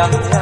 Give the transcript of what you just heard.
I'm